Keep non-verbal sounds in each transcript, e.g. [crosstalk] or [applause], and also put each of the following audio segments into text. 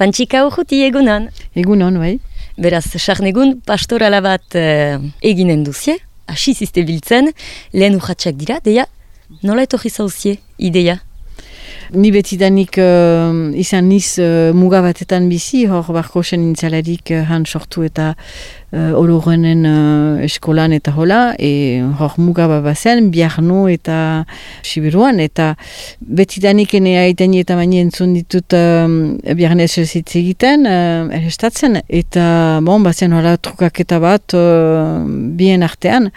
Pantxika urruti egunan. Egunan, bai. Beraz, sarnegun pastorala bat uh, eginen duzie, hasi ziste biltzen, lehen urratxak dira, deia, nola etorri zauzie, ideia? Ni betidanik uh, izan niz uh, muga batetan bizi, hor barko zen intzalarik uh, han sortu eta uh, oloruenen uh, eskolan eta hola, e, hor muga bat bazen, biarno eta sibiruan, eta betidanik ene aiten eta baina entzun ditut um, biarnez egiten, uh, errestatzen, eta bon, bazen hola trukaketa bat uh, bien artean,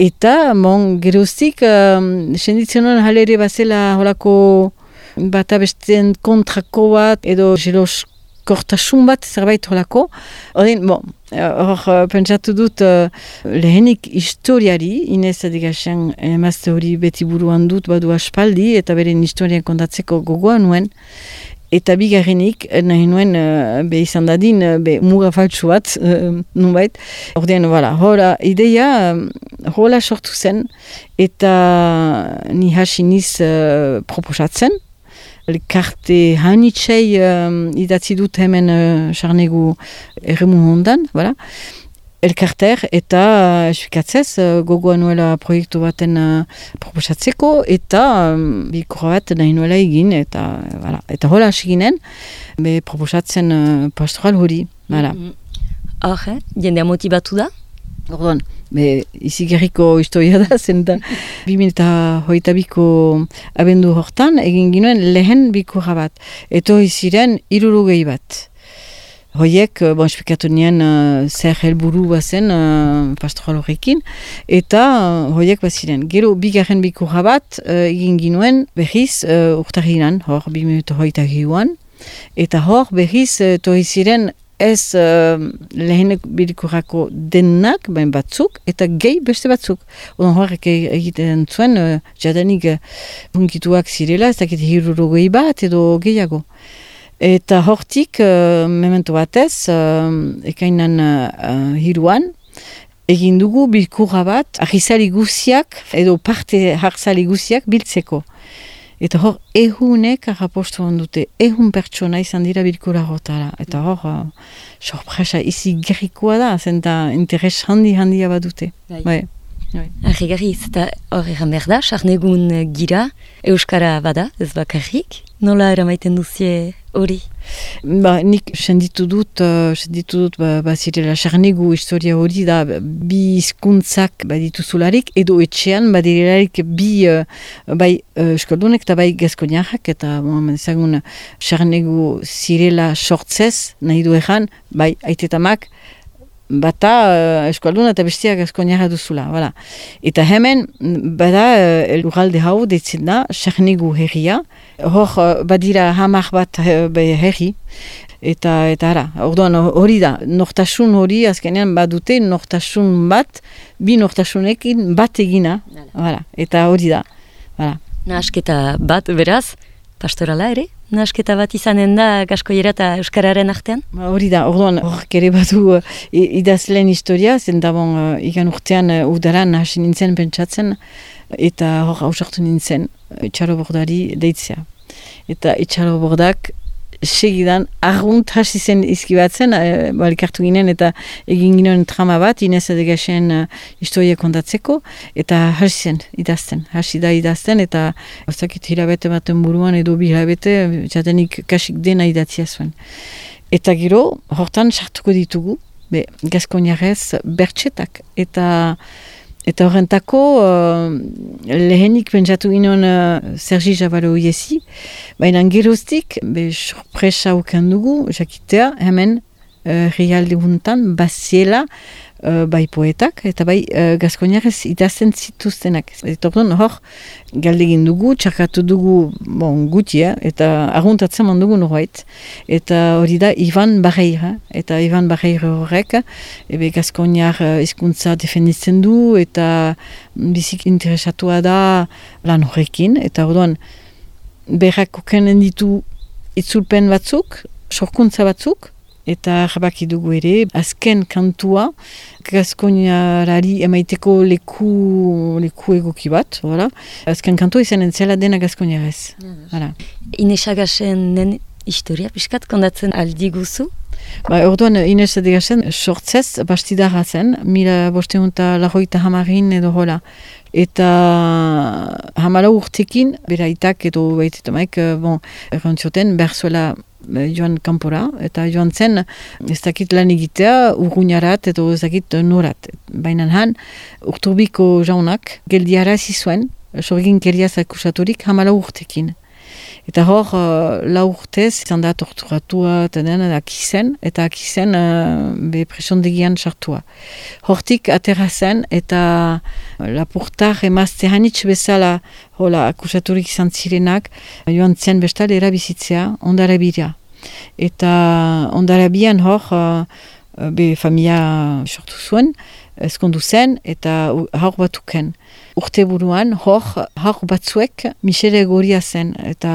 Eta, bon, geroztik, um, senditzen hori halere bazela holako bata besten kontrako bat edo jelos kortasun bat zerbait holako. Horren, bon, hor uh, pentsatu dut uh, lehenik historiari, Inez adigasen emazte hori beti buruan dut badu aspaldi eta beren historian kontatzeko gogoa nuen. Eta bigarrenik, nahi nuen, be izan dadin, be muga faltsu bat, uh, nubait. Ordean, voilà, hola, ideia, hola sortu zen, eta ni hasi niz uh, proposatzen, elkarte hanitxei um, idatzi dut hemen sarnegu uh, erremu hondan, voilà. Elkarter eta uh, esfikatzez uh, gogoa nuela proiektu baten uh, proposatzeko eta um, bikurra bat nahi nuela egin eta voilà. eta hola asiginen be proposatzen uh, pastoral hori. Voilà. Mm -hmm. eh? jendea motibatu da? Orduan, be, izi gerriko historia da, [laughs] zen da, bimilta hoita biko abendu hortan, egin ginoen lehen bikurra bat. Eto iziren irurugei bat. Hoiek, eh, bon, espikatu nien, uh, zer helburu bazen uh, pastoral horrekin, eta uh, hoiek baziren. Gero, bigarren bikurra bat, uh, egin ginoen behiz uh, urtarrinan, hor, bimiluta hoita giuan, eta hor, behiz, uh, tohi ziren ez uh, lehenek birikurako denak, bain batzuk, eta gehi beste batzuk. Odan horrek e-, egiten zuen, uh, jadanik uh, zirela, ez dakit hirurogei bat edo gehiago. Eta hortik, uh, memento batez, uh, ekainan uh, hiruan, egin dugu bilkurra bat, ahizari guziak, edo parte hartzali guziak biltzeko. Eta hor, ehunek arrapostu dute, ehun pertsona izan dira bilkura gotara. Eta hor, uh, sorpresa izi gerrikoa da, zenta interes handi handia badute. Bai. bai. bai. Arri eta hor egan behar da, sarnegun gira, Euskara bada, ez bakarrik. Nola eramaiten duzie hori? Ba, nik senditu dut, uh, senditu dut, ba, ba zirela, sarnegu historia hori da, bi izkuntzak badituzularik, edo etxean badirelarik bi, uh, bai, uh, eskaldunek eta bai gazkoniarrak, eta, bon, ezagun, sarnegu zirela sortzez, nahi du egan, bai, aitetamak, bata uh, eskualduna eta bestiak gazkoniarra duzula, voilà. Eta hemen, bada, uh, lurralde hau, ditzen da, sarnegu herria, hor eh, badira hamar bat eh, be herri eta eta ara orduan hori da nortasun hori azkenean badute nortasun bat bi nortasunekin bat egina voilà. eta hori da voilà. nasketa bat beraz pastorala ere nasketa bat izanen da gaskoiera eta euskararen artean? Ba, hori da orduan hor kere badu uh, idazleen historia zen da uh, igan urtean uh, udaran hasi nintzen pentsatzen eta hor hausartu nintzen txaro bordari deitzea. Eta itxaro bordak segidan argunt hasi zen izkibatzen, e, balikartu ginen eta egin ginen trama bat, Inez Adegasen uh, historia kontatzeko, eta hasi zen idazten, hasi da idazten, eta ozakit hilabete baten buruan edo bi hilabete, jatenik kasik dena idatzia zuen. Eta gero, hortan sartuko ditugu, be, gazkoniarez bertxetak, eta Eta horrentako, uh, lehenik pentsatu ginen uh, Sergi Javalo iesi, baina geroztik, be sorpresa ukan dugu, jakitea, hemen, uh, realde huntan, baziela, uh, bai poetak, eta bai uh, gazkoniarez idazten zituztenak. Eta orduan hor, galdegin dugu, txarkatu dugu bon, gutia, eta arguntatzen man dugu norbait. Eta hori da Ivan Barreira, eta Ivan Barreira horrek, ebe gazkoniar uh, izkuntza defenditzen du, eta bizik interesatua da lan horrekin, eta orduan berrak okenen ditu itzulpen batzuk, sorkuntza batzuk, eta jabaki dugu ere, azken kantua, gazkoniarari emaiteko leku, leku egoki bat, voilà. azken kantua izan entzela dena gazkoniarez. Voilà. Inesagasen historia piskat kondatzen aldi guzu? Ba, orduan, Inez Edegasen, sortzez, bastidarra zen, mila bosteunta lagoita hamarin edo hola. Eta hamala urtekin, bera itak edo baitetomaik, eh, bon, errantzioten, behar zuela joan kanpora, eta joan zen, ez dakit lan egitea, urgunarat edo ez dakit norat. Baina han, urturbiko jaunak, geldiara zizuen, sorgin keriaz akusaturik, hamala urtekin. Eta hor, uh, lau urtez, izan da torturatua eta den, akizen, eta akizen uh, be presondegian sartua. Hortik atera zen, eta uh, lapurtar emazte hanitz bezala hola, akusaturik izan zirenak, joan zen bestal erabizitzea, ondara. Eta ondara bian hor, uh, be familia sortu zuen, eskondu zen, eta hor batuken urte buruan, hor, hor batzuek misere goria zen, eta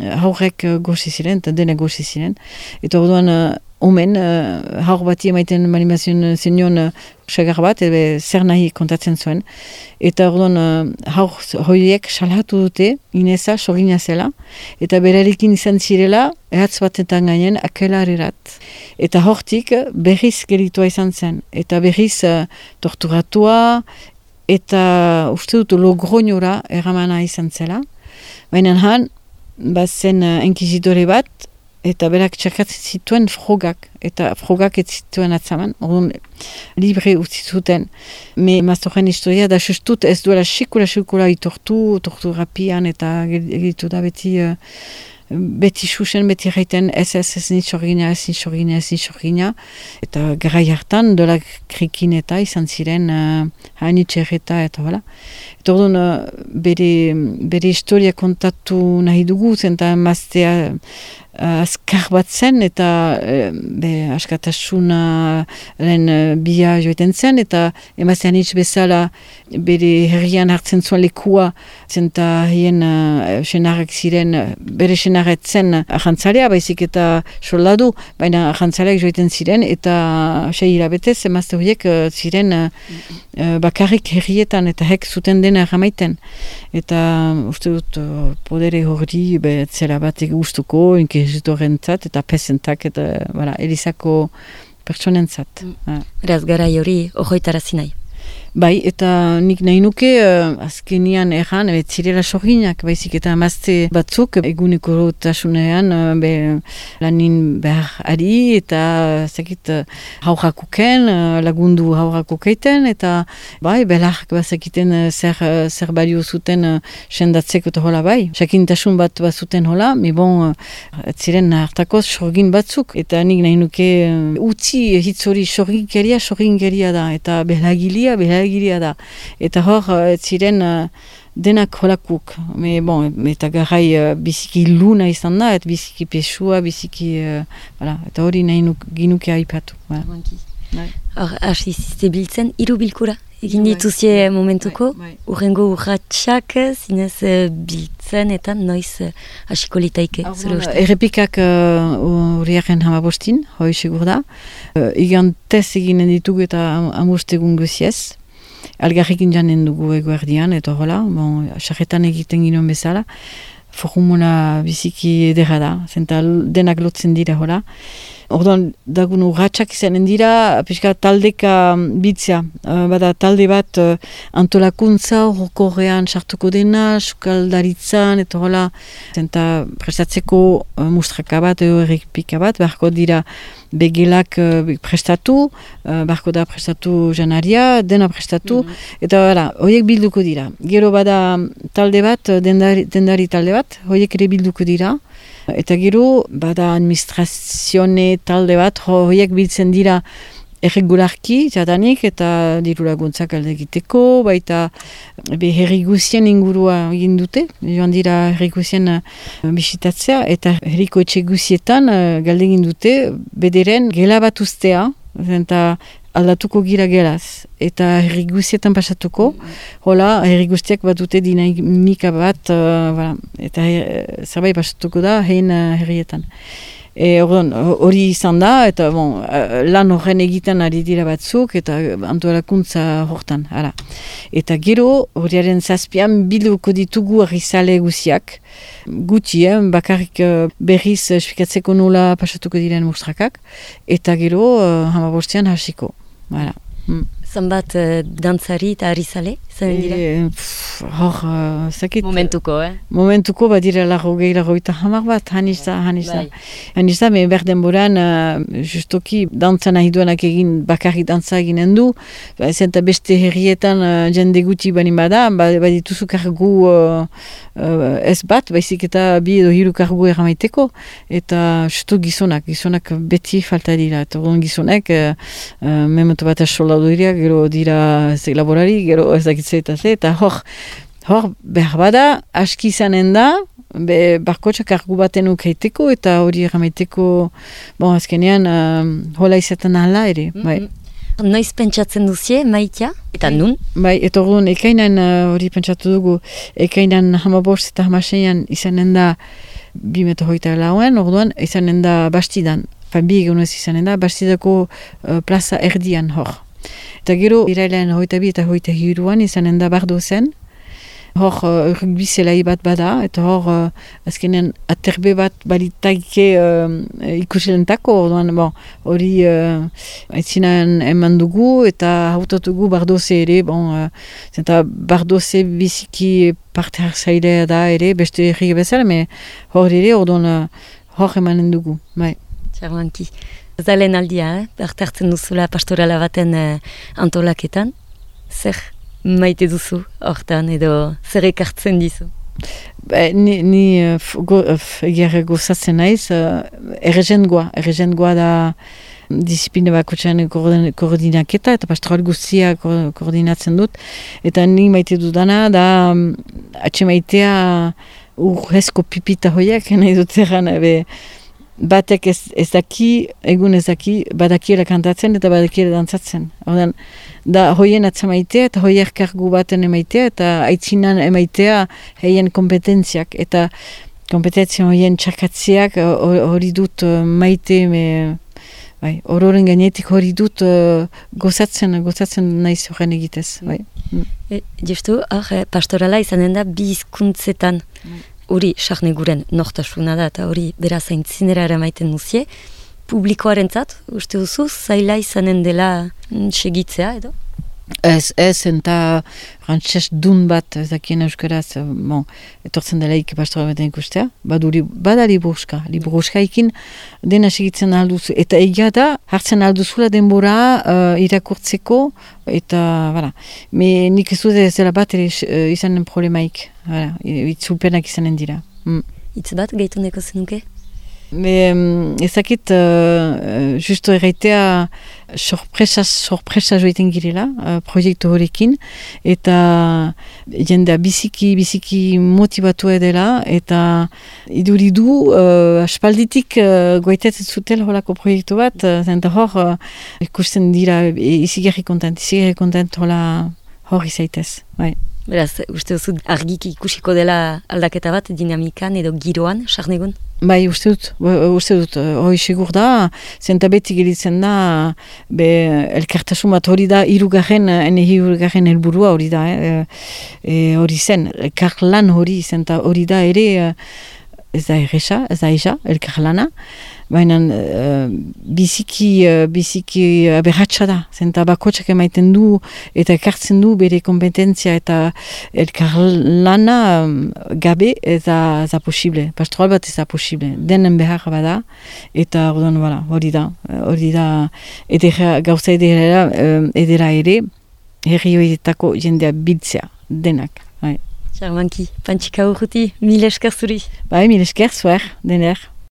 eh, haurek eh, gozi ziren, eta dene gozi ziren. Eta orduan, uh, omen, uh, haur bati emaiten manimazion zenion uh, segar bat, ebe zer nahi kontatzen zuen. Eta orduan, uh, haur hoiek salatu dute, ineza, sorgina zela, eta berarekin izan zirela, ehatz batetan gainen, akelarerat. Eta hortik, berriz geritua izan zen. Eta berriz uh, torturatua, eta uste dut logroñora erramana izan zela. Baina han, bazen uh, enkizitore bat, eta berak txakatzen zituen frogak, eta frogak ez zituen atzaman, orduan libre utzi zuten. Me maztoren historia da sustut ez duela sikula sikula itortu, tortu rapian, eta egitu da beti... Uh, beti susen, beti gaiten ez ez ez nitsorgina, ez nitsorgina, ez nitsorgina. Eta gara jartan, dola krikin eta izan ziren uh, hainitxerreta eta hola. Eta orduan, uh, bere, bere historia kontatu nahi dugu, zenta maztea azkar bat zen eta uh, be, askatasuna lehen uh, bia joiten zen eta emaztean hitz bezala bere herrian hartzen zuen lekua zenta hien uh, senarrak ziren bere senarret zen ahantzalea baizik eta soldadu baina ahantzaleak joiten ziren eta sei hilabetez emazte horiek uh, ziren uh, bakarrik herrietan eta hek zuten dena erramaiten. Eta uste dut uh, podere hori zera batek gustuko inkezitorentzat eta pesentak eta voilà, elizako pertsonentzat. Mm. Beraz, gara hori ohoitara zinai. Bai, eta nik nahi nuke uh, azkenian erran, e, zirela sorginak, baizik eta amazte batzuk eguneko rotasunean uh, be, lanin behar ari eta zekit uh, haurakuken, uh, lagundu haurakukeiten eta bai, belarrak bazakiten uh, zer, uh, zer balio zuten uh, sendatzeko eta hola bai. Sakintasun bat bazuten hola, mi bon, uh, ziren hartakoz sorgin batzuk eta nik nahi nuke uh, utzi hitzori sorginkeria, sorginkeria da eta belagilia, belagilia egiria da. Eta hor, eh, ziren uh, denak holakuk. Me, bon, eta garrai uh, biziki luna izan da, eta biziki pesua, biziki... Uh, eta hori nahi nuk, ginuke haipatu. Hor, hasi biltzen, iru bilkura? Egin bai. dituzie momentuko, bai, bai. urrengo urratxak zinez biltzen eta noiz hasiko litaike. Errepikak horiaren uh, hamabostin, hoi segur da. Uh, Igan eginen ditugu eta amustegun guziez algarrikin janen dugu eguerdian, eta hola, bon, sarretan egiten ginoen bezala, forumuna biziki edera da, zenta denak lotzen dira hola. Orduan, dagun urratxak izanen dira, pixka taldeka bitzia. Uh, bada talde bat uh, antolakuntza horrean sartuko dena, sukaldaritzan, eta hola, zenta prestatzeko uh, mustraka bat, edo errepika bat, beharko dira begelak prestatu, beharko da prestatu janaria, dena prestatu, mm -hmm. eta hola, horiek bilduko dira. Gero bada talde bat, dendari, dendari talde bat, horiek ere bilduko dira, Eta gero, bada administrazione talde bat, horiek biltzen dira erregularki, jadanik, eta diru laguntzak alde egiteko, baita herri guzien ingurua egin dute, joan dira herri guzien uh, bisitatzea, eta herriko etxe guzietan uh, galde egin dute, bederen gela bat ustea, eta aldatuko gira gelaz. Eta herri guztietan pasatuko, hola, herri guztiak bat dute dinamika bat, uh, voilà. eta her, zerbait pasatuko da hein uh, herrietan. E, hori izan da, eta bon, lan horren egiten ari dira batzuk, eta antolakuntza hortan, ara. Eta gero, horiaren zazpian, bilduko ditugu arrizale guziak, gutxi, eh? bakarrik berriz espikatzeko nola pasatuko diren mustrakak, eta gero, uh, hamabostean hasiko. Voilà. Mm. Zanbat uh, dantzari eta arizale, zen dira? E, hor, uh, zakit... Momentuko, eh? Momentuko, bat dira lago gehi, lago eta hamar bat, hanizta, hanizta. Bai. Hanizta, me berden boran, uh, justoki, dantzan nahi duenak egin, bakarrik dantza eginen du, ba, zenta beste herrietan uh, jende guti bani bada, ba, ba dituzu kargu uh, uh, ez bat, baizik eta bi edo hiru kargu eramaiteko, eta justo gizonak, gizonak beti falta dira, eta gizonak, uh, uh, mementu bat asola duriak, gero dira ze laborari, gero ez dakitze eta ze, eta hor, hor behar bada, aski izanen da, be, barkotxak argu baten ukaiteko, eta hori errameteko, bon, azkenean, um, hola izaten ala ere, mm -hmm. bai. Noiz pentsatzen duzie, maitia, eta bai. nun? Bai, hori ekainan uh, hori pentsatu dugu, ekainan hamabost eta hamaseian izanen da, bi meto hoita lauen, orduan, izanen da bastidan, fan bi egunez izanen da, bastidako uh, plaza erdian hor. Eta gero, irailean hoita bi eta hoita hiruan izanen da bardo zen. Hor, uh, rugby zelai bat bada, eta hor, uh, azkenean, aterbe bat balitaike uh, ikusilentako, orduan, bon, hori uh, aitzinan eman dugu, eta hautatugu bardoze ere, bon, uh, zenta bardoze biziki parte hartzailea da ere, beste erri bezala, me hor ere, orduan, uh, hor emanen dugu, bai. Txarlanki. Zalen aldia, eh? hartzen duzula pastorala baten eh, antolaketan. Zer maite duzu hortan edo zer ekartzen dizu? Ba, ni ni uh, go, uh, gozatzen naiz, uh, errezengoa, da disipline bako txan koordinaketa eta pastoral guztia koordinatzen dut. Eta ni maite dudana da um, atxe maitea urrezko pipita hoiak, nahi dut zerran, batek ez, ez daki, egun ez daki, badakiela kantatzen eta badakiela dantzatzen. Ordan, da hoien atzamaitea eta hoier kargu baten emaitea eta aitzinan emaitea heien kompetentziak eta kompetentzia hoien txakatziak hori dut uh, maite me, bai, ororen gainetik hori dut uh, gozatzen, gozatzen naiz horren egitez. Bai. E, justu, ah, pastorala izanen da bi izkuntzetan. Mm hori sarne guren nortasuna da eta hori beraz aintzinera eramaiten duzie, publikoaren zat, uste duzu, zaila izanen dela mm, segitzea edo? Ez, ez, eta frantxez dun bat, ezakien euskaraz, bon, etortzen dela ikke pastora baten ikustea, badu, bada liburuska, liburuska ikin dena segitzen alduzu, eta egia da, hartzen alduzula denbora uh, irakurtzeko, eta, bera, me nik ez dut ez dela bat ere uh, izanen problemaik, bera, itzulpenak izanen dira. Mm. Itz bat, gaitu neko zenuke? Me, ezakit, uh, justo erraitea sorpresa, sorpresa joiten girela uh, proiektu horrekin eta jendea biziki, biziki motivatu edela eta iduridu uh, aspalditik uh, goetetzen zuten horako proiektu bat uh, hor uh, ikusten dira izigarri kontent, izigarri kontent hola hor izaitez, bai. Beraz, uste duzu argiki ikusiko dela aldaketa bat dinamikan edo giroan, sarnegun? Bai, uste dut, uste dut, hori segur da, zenta beti gelitzen da, be, elkartasun bat hori da, irugarren, ene irugarren helburua hori da, eh, e, hori zen, elkarlan hori, zenta hori da ere, ez da erresa, ez da eza, elkarlana, baina uh, biziki, uh, biziki aberratsa da, zenta bakotxak emaiten du eta ekartzen du bere kompetentzia eta elkar lana um, gabe ez da posible, pastoral bat ez da posible, denen behar bada eta hori da, hori da edera, gauza edera, edera ere, herri horietako jendea biltzea, denak. Bai. Charmanki, pantxika urruti, mil esker zuri. Bai, mil esker zuer, dener.